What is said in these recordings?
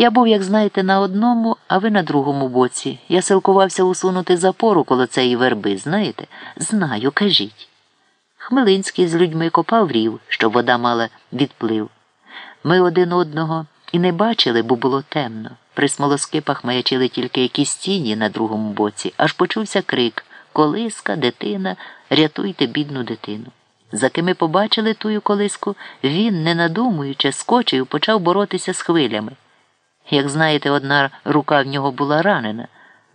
Я був, як знаєте, на одному, а ви на другому боці. Я силкувався усунути запору коло цієї верби, знаєте? Знаю, кажіть. Хмелинський з людьми копав рів, щоб вода мала відплив. Ми один одного і не бачили, бо було темно. При смолоскипах маячили тільки якісь тіні на другому боці, аж почувся крик Колиска, дитина, рятуйте бідну дитину. За ким ми побачили тую колиску, він, не надумуючи, скочив, почав боротися з хвилями. Як знаєте, одна рука в нього була ранена.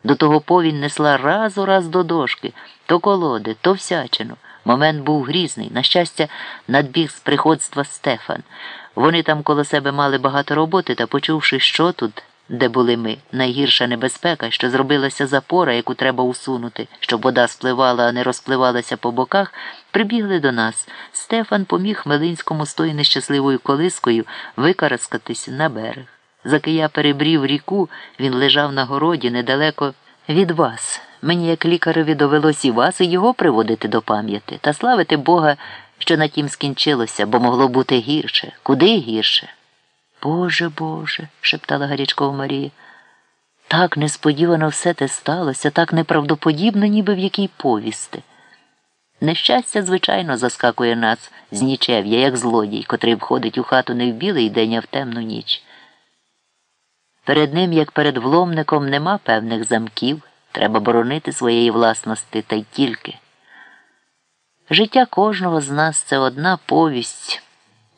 До того повінь несла раз у раз до дошки, то колоди, то всячину. Момент був грізний. На щастя, надбіг з приходства Стефан. Вони там коло себе мали багато роботи та, почувши, що тут, де були ми, найгірша небезпека, що зробилася запора, яку треба усунути, щоб вода спливала, а не розпливалася по боках, прибігли до нас. Стефан поміг Хмелинському з тою нещасливою колискою викараскатись на берег. Заки я перебрів ріку, він лежав на городі недалеко від вас. Мені, як лікареві, довелось і вас, і його приводити до пам'яті та славити Бога, що на тім скінчилося, бо могло бути гірше, куди гірше. Боже Боже, шептала гарячкова Марія. Так несподівано все те сталося, так неправдоподібно, ніби в якій повісти. Нещастя, звичайно, заскакує нас з нічев'я, як злодій, котрий входить у хату не в білий день, а в темну ніч. Перед ним, як перед вломником, нема певних замків, треба боронити своєї власності та й тільки. Життя кожного з нас це одна повість,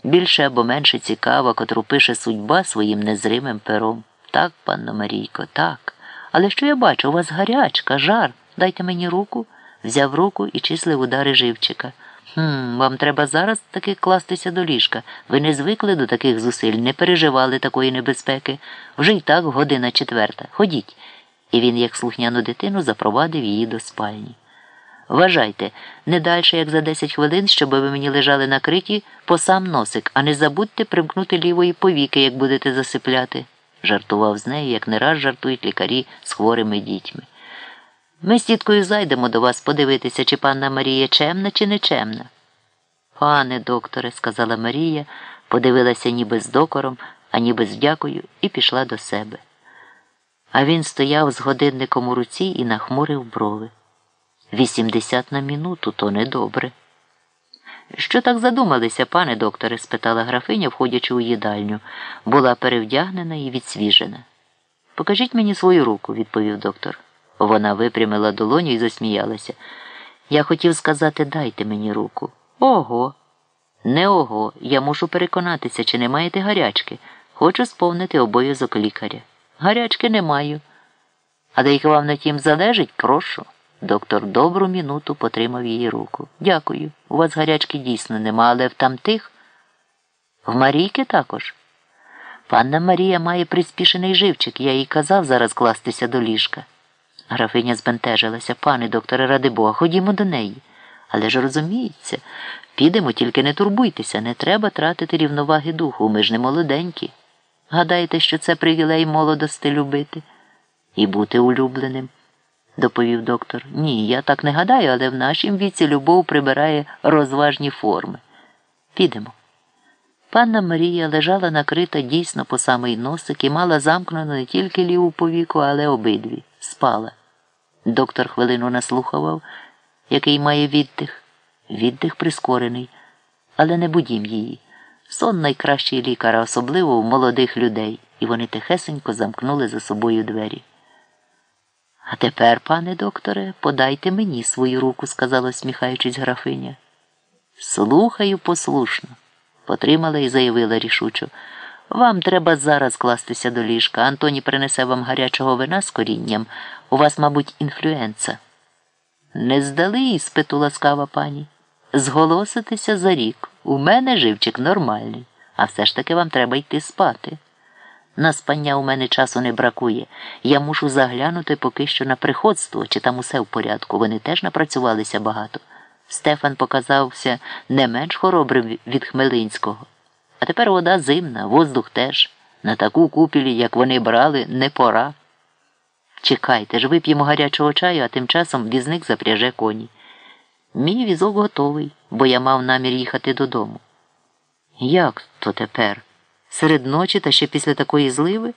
більше або менше цікава, котру пише судьба своїм незримим пером. Так, панно Марійко, так. Але що я бачу? У вас гарячка, жар. Дайте мені руку, взяв руку і числив удари живчика. Хм, Вам треба зараз таки кластися до ліжка. Ви не звикли до таких зусиль, не переживали такої небезпеки. Вже й так година четверта. Ходіть. І він, як слухняну дитину, запровадив її до спальні. Вважайте, не дальше, як за 10 хвилин, щоб ви мені лежали накриті по сам носик, а не забудьте примкнути лівої повіки, як будете засипляти, жартував з нею, як не раз жартують лікарі з хворими дітьми. Ми з тіткою зайдемо до вас подивитися, чи панна Марія чемна, чи не чемна. Пане докторе, сказала Марія, подивилася ніби з докором, а ніби з дякою, і пішла до себе. А він стояв з годинником у руці і нахмурив брови. Вісімдесят на минуту то недобре. Що так задумалися, пане докторе? спитала графиня, входячи у їдальню. Була перевдягнена і відсвіжена. Покажіть мені свою руку, відповів доктор. Вона випрямила долоню і засміялася. Я хотів сказати, дайте мені руку. Ого. Не ого. Я мушу переконатися, чи не маєте гарячки. Хочу сповнити обов'язок лікаря. Гарячки не маю. А деяка вам на тім залежить, прошу. Доктор добру мінуту потримав її руку. Дякую. У вас гарячки дійсно нема, але в тамтих? В Марійки також. Панна Марія має приспішений живчик, я їй казав зараз кластися до ліжка. Графиня збентежилася. Пане докторе, ради Бога, ходімо до неї. Але ж розуміється, підемо, тільки не турбуйтеся, не треба тратити рівноваги духу, ми ж не молоденькі. Гадаєте, що це привілей молодости любити і бути улюбленим? доповів доктор. Ні, я так не гадаю, але в нашім віці любов прибирає розважні форми. Підемо. Панна Марія лежала накрита дійсно по самий носик і мала замкнену не тільки ліву повіку, але обидві. Спала. Доктор хвилину наслухував, який має віддих. Віддих прискорений, але не будім її. Сон найкращий лікар, особливо у молодих людей, і вони тихесенько замкнули за собою двері. А тепер, пане докторе, подайте мені свою руку, сказала, сміхаючись графиня. Слухаю послушно, потримала і заявила рішучо. Вам треба зараз кластися до ліжка. Антоні принесе вам гарячого вина з корінням. У вас, мабуть, інфлюенца. Не здали іспиту, ласкава пані. Зголоситися за рік. У мене живчик нормальний, а все ж таки вам треба йти спати. На спання у мене часу не бракує. Я мушу заглянути поки що на приходство, чи там усе в порядку. Вони теж напрацювалися багато. Стефан показався не менш хоробрим від Хмелинського. А тепер вода зимна, воздух теж. На таку купілі, як вони брали, не пора. Чекайте ж, вип'ємо гарячого чаю, а тим часом візник запряже коні. Мій візок готовий, бо я мав намір їхати додому. Як то тепер? Серед ночі та ще після такої зливи?